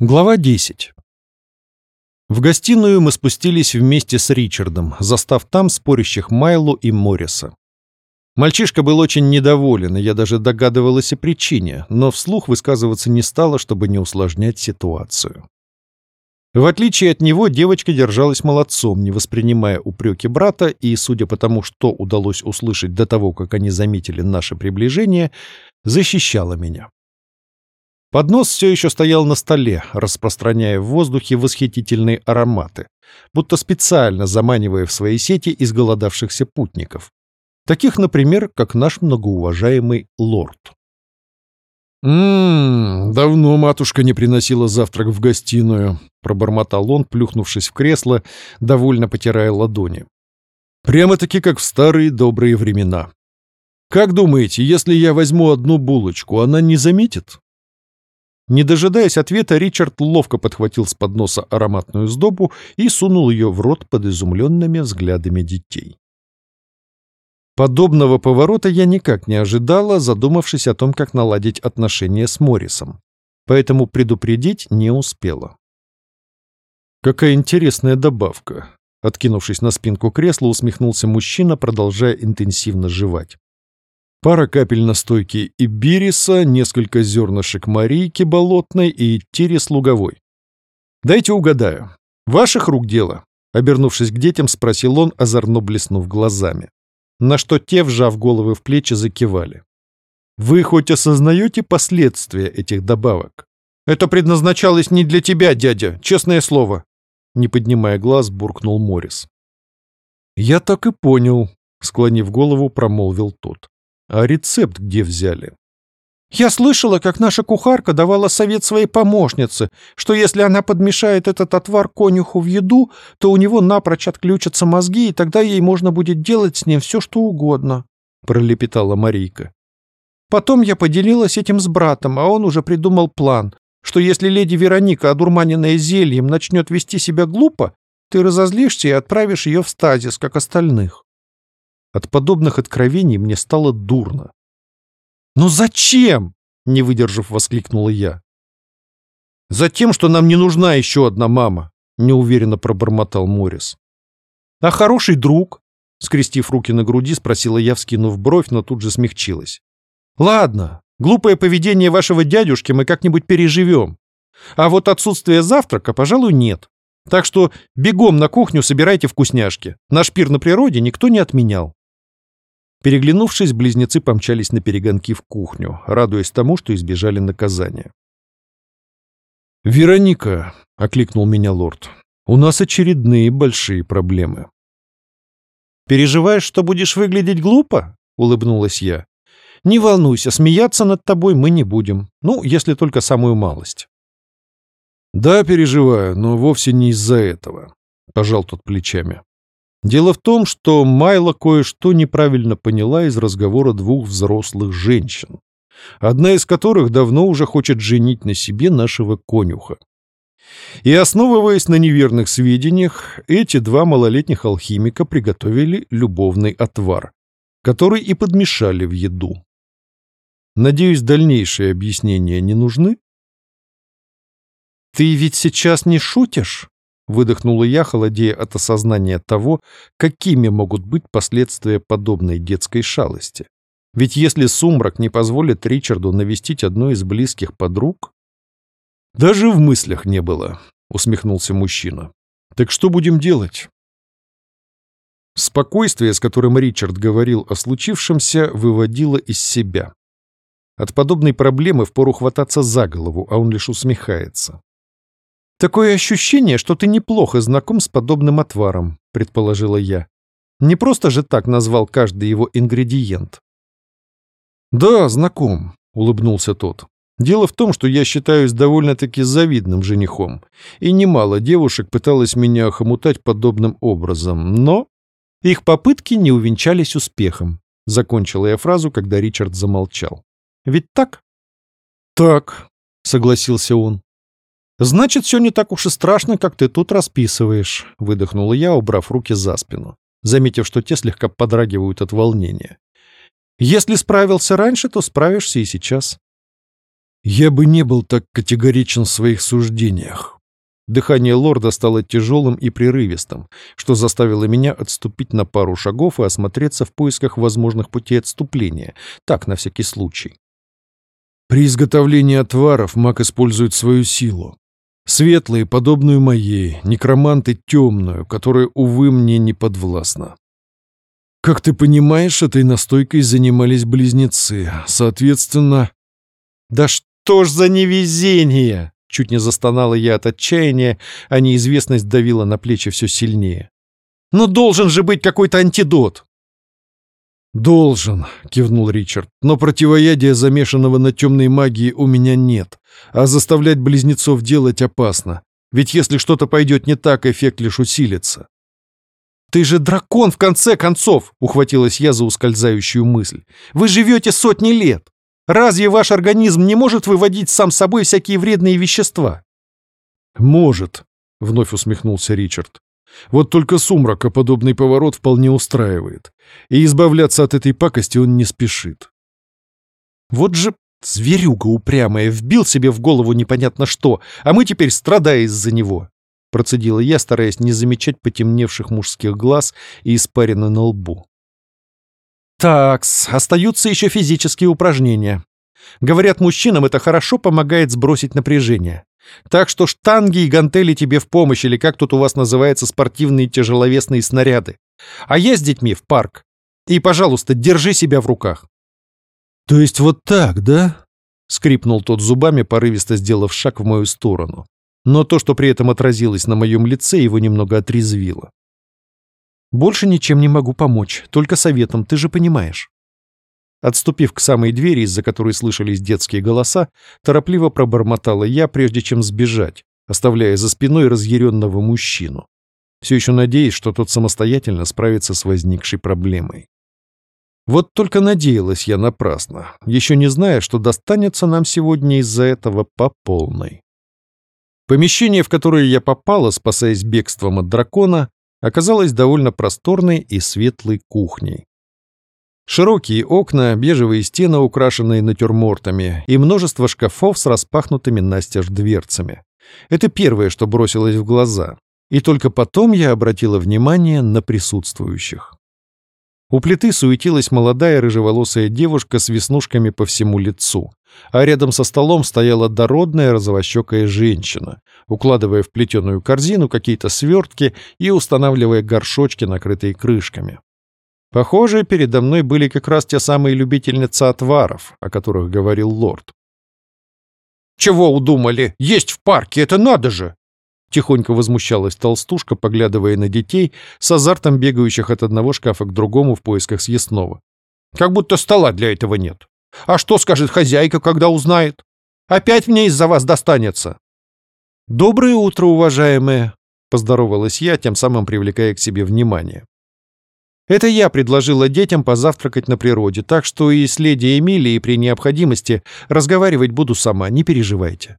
Глава 10. В гостиную мы спустились вместе с Ричардом, застав там спорящих Майлу и Морриса. Мальчишка был очень недоволен, и я даже догадывалась о причине, но вслух высказываться не стала, чтобы не усложнять ситуацию. В отличие от него, девочка держалась молодцом, не воспринимая упреки брата, и, судя по тому, что удалось услышать до того, как они заметили наше приближение, защищала меня. Поднос все еще стоял на столе, распространяя в воздухе восхитительные ароматы, будто специально заманивая в свои сети изголодавшихся путников. Таких, например, как наш многоуважаемый лорд. «Ммм, давно матушка не приносила завтрак в гостиную», — пробормотал он, плюхнувшись в кресло, довольно потирая ладони. «Прямо-таки как в старые добрые времена. Как думаете, если я возьму одну булочку, она не заметит?» Не дожидаясь ответа, Ричард ловко подхватил с подноса ароматную сдобу и сунул ее в рот под изумленными взглядами детей. Подобного поворота я никак не ожидала, задумавшись о том, как наладить отношения с Моррисом. Поэтому предупредить не успела. «Какая интересная добавка!» Откинувшись на спинку кресла, усмехнулся мужчина, продолжая интенсивно жевать. Пара капель настойки ибириса, несколько зернышек марийки болотной и тирис луговой. «Дайте угадаю. Ваших рук дело?» Обернувшись к детям, спросил он, озорно блеснув глазами. На что те, вжав головы в плечи, закивали. «Вы хоть осознаете последствия этих добавок?» «Это предназначалось не для тебя, дядя, честное слово!» Не поднимая глаз, буркнул Морис. «Я так и понял», — склонив голову, промолвил тот. А рецепт где взяли? Я слышала, как наша кухарка давала совет своей помощнице, что если она подмешает этот отвар конюху в еду, то у него напрочь отключатся мозги, и тогда ей можно будет делать с ним все, что угодно», — пролепетала Марийка. «Потом я поделилась этим с братом, а он уже придумал план, что если леди Вероника, одурманенная зельем, начнет вести себя глупо, ты разозлишься и отправишь ее в стазис, как остальных. От подобных откровений мне стало дурно. «Но зачем?» — не выдержав, воскликнула я. «Затем, что нам не нужна еще одна мама», — неуверенно пробормотал Морис. «А хороший друг?» — скрестив руки на груди, спросила я, вскинув бровь, но тут же смягчилась. «Ладно, глупое поведение вашего дядюшки мы как-нибудь переживем. А вот отсутствие завтрака, пожалуй, нет. Так что бегом на кухню собирайте вкусняшки. Наш пир на природе никто не отменял». Переглянувшись, близнецы помчались на перегонки в кухню, радуясь тому, что избежали наказания. «Вероника», — окликнул меня лорд, — «у нас очередные большие проблемы». «Переживаешь, что будешь выглядеть глупо?» — улыбнулась я. «Не волнуйся, смеяться над тобой мы не будем. Ну, если только самую малость». «Да, переживаю, но вовсе не из-за этого», — пожал тот плечами. Дело в том, что Майла кое-что неправильно поняла из разговора двух взрослых женщин, одна из которых давно уже хочет женить на себе нашего конюха. И основываясь на неверных сведениях, эти два малолетних алхимика приготовили любовный отвар, который и подмешали в еду. Надеюсь, дальнейшие объяснения не нужны? «Ты ведь сейчас не шутишь?» Выдохнула я, холодея от осознания того, какими могут быть последствия подобной детской шалости. Ведь если сумрак не позволит Ричарду навестить одну из близких подруг... «Даже в мыслях не было», — усмехнулся мужчина. «Так что будем делать?» Спокойствие, с которым Ричард говорил о случившемся, выводило из себя. От подобной проблемы впору хвататься за голову, а он лишь усмехается. «Такое ощущение, что ты неплохо знаком с подобным отваром», — предположила я. «Не просто же так назвал каждый его ингредиент». «Да, знаком», — улыбнулся тот. «Дело в том, что я считаюсь довольно-таки завидным женихом, и немало девушек пыталось меня охомутать подобным образом, но...» «Их попытки не увенчались успехом», — закончила я фразу, когда Ричард замолчал. «Ведь так?» «Так», — согласился он. «Значит, все не так уж и страшно, как ты тут расписываешь», — выдохнула я, убрав руки за спину, заметив, что те слегка подрагивают от волнения. «Если справился раньше, то справишься и сейчас». Я бы не был так категоричен в своих суждениях. Дыхание лорда стало тяжелым и прерывистым, что заставило меня отступить на пару шагов и осмотреться в поисках возможных путей отступления, так, на всякий случай. При изготовлении отваров маг использует свою силу. Светлые, подобную моей, некроманты темную, которая, увы, мне не подвластна. Как ты понимаешь, этой настойкой занимались близнецы. Соответственно... Да что ж за невезение! Чуть не застонала я от отчаяния, а неизвестность давила на плечи все сильнее. «Но должен же быть какой-то антидот!» «Должен», — кивнул Ричард, — «но противоядия, замешанного на темной магии, у меня нет, а заставлять близнецов делать опасно, ведь если что-то пойдет не так, эффект лишь усилится». «Ты же дракон, в конце концов!» — ухватилась я за ускользающую мысль. «Вы живете сотни лет! Разве ваш организм не может выводить сам собой всякие вредные вещества? Может, вновь усмехнулся Ричард. Вот только сумрака подобный поворот вполне устраивает. И избавляться от этой пакости он не спешит. Вот же зверюга упрямая, вбил себе в голову непонятно что, а мы теперь страдаем из-за него. Процедила я, стараясь не замечать потемневших мужских глаз и испарины на лбу. Такс, остаются еще физические упражнения. Говорят, мужчинам это хорошо помогает сбросить напряжение. Так что штанги и гантели тебе в помощь, или как тут у вас называются спортивные тяжеловесные снаряды. А я с детьми в парк. И, пожалуйста, держи себя в руках. То есть вот так, да? Скрипнул тот зубами, порывисто сделав шаг в мою сторону. Но то, что при этом отразилось на моем лице, его немного отрезвило. Больше ничем не могу помочь, только советом, ты же понимаешь. Отступив к самой двери, из-за которой слышались детские голоса, торопливо пробормотала я, прежде чем сбежать, оставляя за спиной разъяренного мужчину. Все еще надеясь, что тот самостоятельно справится с возникшей проблемой. Вот только надеялась я напрасно, еще не зная, что достанется нам сегодня из-за этого по полной. Помещение, в которое я попала, спасаясь бегством от дракона, оказалась довольно просторной и светлой кухней. Широкие окна, бежевые стены, украшенные натюрмортами, и множество шкафов с распахнутыми настежь дверцами. Это первое, что бросилось в глаза. И только потом я обратила внимание на присутствующих. У плиты суетилась молодая рыжеволосая девушка с веснушками по всему лицу, а рядом со столом стояла дородная розовощекая женщина, укладывая в плетеную корзину какие-то свертки и устанавливая горшочки, накрытые крышками. Похоже, передо мной были как раз те самые любительницы отваров, о которых говорил лорд. «Чего удумали? Есть в парке, это надо же!» Тихонько возмущалась толстушка, поглядывая на детей, с азартом бегающих от одного шкафа к другому в поисках съестного. «Как будто стола для этого нет. А что скажет хозяйка, когда узнает? Опять мне из-за вас достанется!» «Доброе утро, уважаемые!» — поздоровалась я, тем самым привлекая к себе внимание. Это я предложила детям позавтракать на природе, так что и с леди Эмилией при необходимости разговаривать буду сама, не переживайте.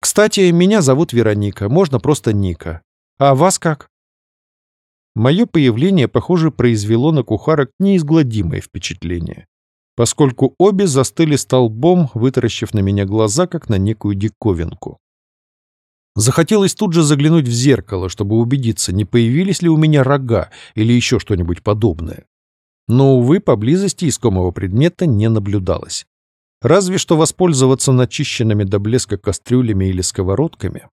Кстати, меня зовут Вероника, можно просто Ника. А вас как? Мое появление, похоже, произвело на кухарок неизгладимое впечатление, поскольку обе застыли столбом, вытаращив на меня глаза, как на некую диковинку. Захотелось тут же заглянуть в зеркало, чтобы убедиться, не появились ли у меня рога или еще что-нибудь подобное. Но, увы, поблизости искомого предмета не наблюдалось. Разве что воспользоваться начищенными до блеска кастрюлями или сковородками.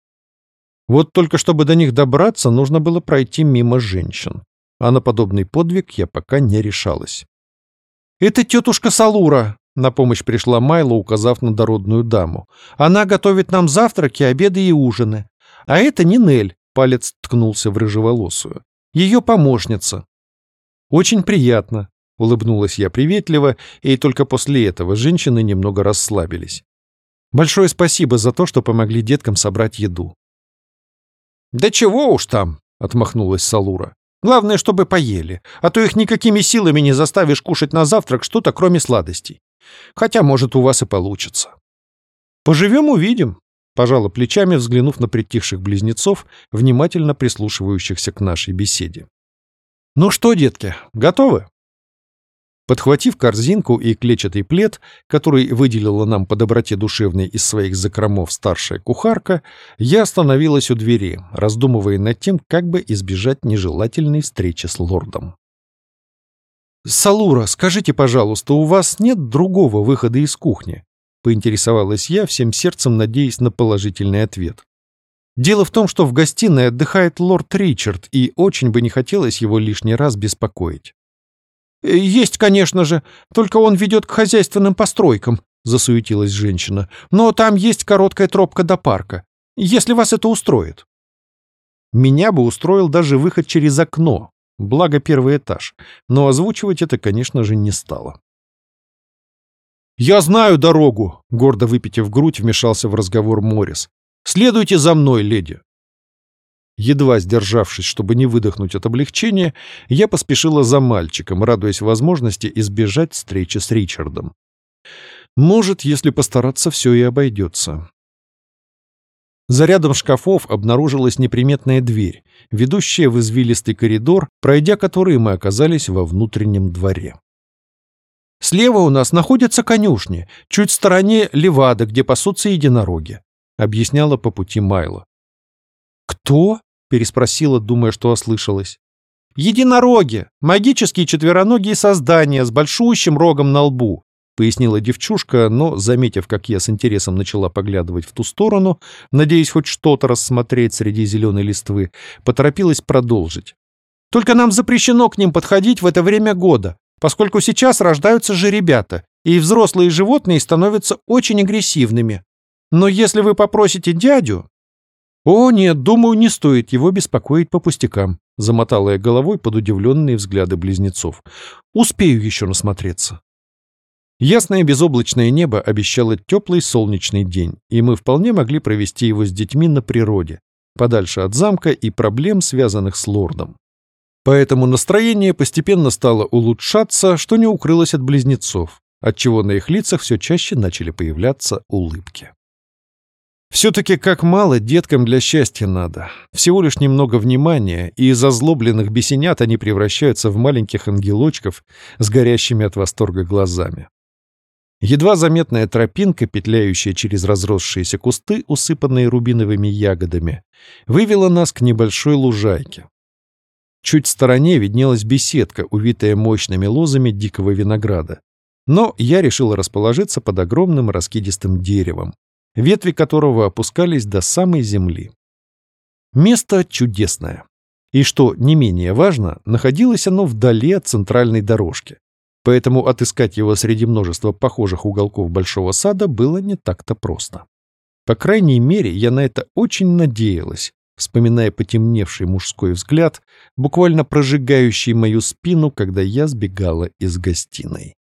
Вот только чтобы до них добраться, нужно было пройти мимо женщин. А на подобный подвиг я пока не решалась. «Это тетушка Салура!» На помощь пришла Майла, указав на дородную даму. «Она готовит нам завтраки, обеды и ужины. А это Нинель», — палец ткнулся в рыжеволосую. «Ее помощница». «Очень приятно», Улыбнулась я приветливо, и только после этого женщины немного расслабились. Большое спасибо за то, что помогли деткам собрать еду. «Да чего уж там!» — отмахнулась Салура. «Главное, чтобы поели, а то их никакими силами не заставишь кушать на завтрак что-то, кроме сладостей. Хотя, может, у вас и получится». «Поживем — увидим», — пожала плечами, взглянув на притихших близнецов, внимательно прислушивающихся к нашей беседе. «Ну что, детки, готовы?» Подхватив корзинку и клетчатый плед, который выделила нам по доброте душевной из своих закромов старшая кухарка, я остановилась у двери, раздумывая над тем, как бы избежать нежелательной встречи с лордом. «Салура, скажите, пожалуйста, у вас нет другого выхода из кухни?» — поинтересовалась я, всем сердцем надеясь на положительный ответ. Дело в том, что в гостиной отдыхает лорд Ричард, и очень бы не хотелось его лишний раз беспокоить. Э, «Есть, конечно же, только он ведет к хозяйственным постройкам», — засуетилась женщина. «Но там есть короткая тропка до парка, если вас это устроит». Меня бы устроил даже выход через окно, благо первый этаж, но озвучивать это, конечно же, не стало. «Я знаю дорогу», — гордо выпитив грудь, вмешался в разговор Моррис. «Следуйте за мной, леди». Едва сдержавшись, чтобы не выдохнуть от облегчения, я поспешила за мальчиком, радуясь возможности избежать встречи с Ричардом. Может, если постараться, все и обойдется. За рядом шкафов обнаружилась неприметная дверь, ведущая в извилистый коридор, пройдя который мы оказались во внутреннем дворе. «Слева у нас находятся конюшни, чуть в стороне левада, где пасутся единороги», — объясняла по пути Майло. «Кто?» переспросила, думая, что ослышалась. «Единороги! Магические четвероногие создания с большущим рогом на лбу!» Пояснила девчушка, но, заметив, как я с интересом начала поглядывать в ту сторону, надеясь хоть что-то рассмотреть среди зеленой листвы, поторопилась продолжить. «Только нам запрещено к ним подходить в это время года, поскольку сейчас рождаются же ребята, и взрослые животные становятся очень агрессивными. Но если вы попросите дядю, «О, нет, думаю, не стоит его беспокоить по пустякам», — замотала я головой под удивленные взгляды близнецов. «Успею еще насмотреться». Ясное безоблачное небо обещало теплый солнечный день, и мы вполне могли провести его с детьми на природе, подальше от замка и проблем, связанных с лордом. Поэтому настроение постепенно стало улучшаться, что не укрылось от близнецов, отчего на их лицах все чаще начали появляться улыбки. Все-таки как мало деткам для счастья надо. Всего лишь немного внимания, и из озлобленных бесенят они превращаются в маленьких ангелочков с горящими от восторга глазами. Едва заметная тропинка, петляющая через разросшиеся кусты, усыпанные рубиновыми ягодами, вывела нас к небольшой лужайке. Чуть в стороне виднелась беседка, увитая мощными лозами дикого винограда. Но я решил расположиться под огромным раскидистым деревом, ветви которого опускались до самой земли. Место чудесное. И что не менее важно, находилось оно вдали от центральной дорожки. Поэтому отыскать его среди множества похожих уголков большого сада было не так-то просто. По крайней мере, я на это очень надеялась, вспоминая потемневший мужской взгляд, буквально прожигающий мою спину, когда я сбегала из гостиной.